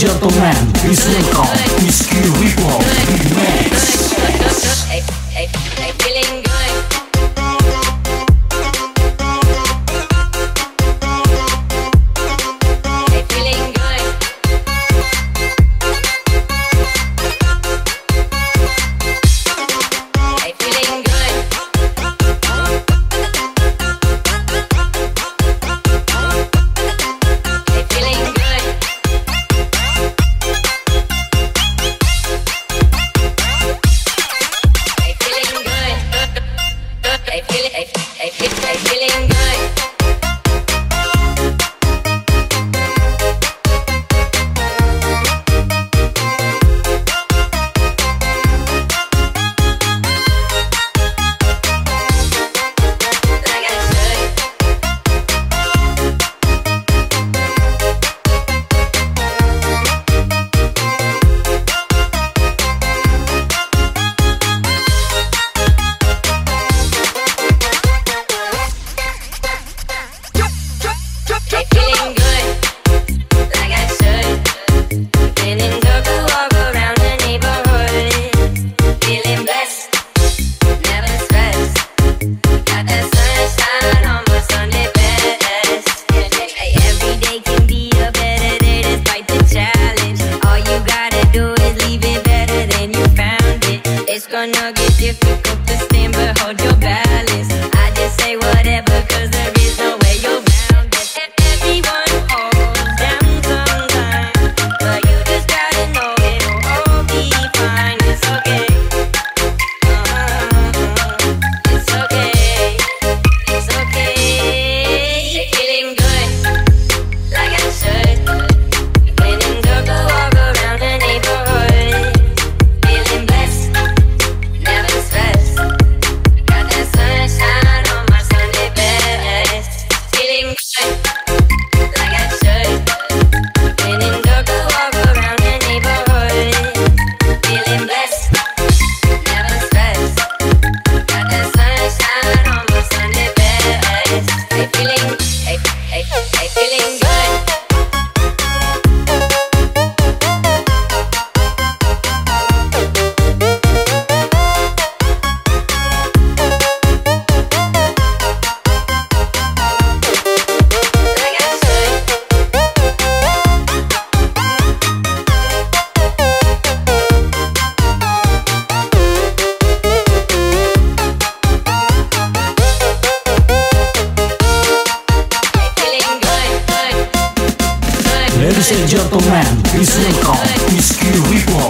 Ladies and Isnenka, Iski Ripa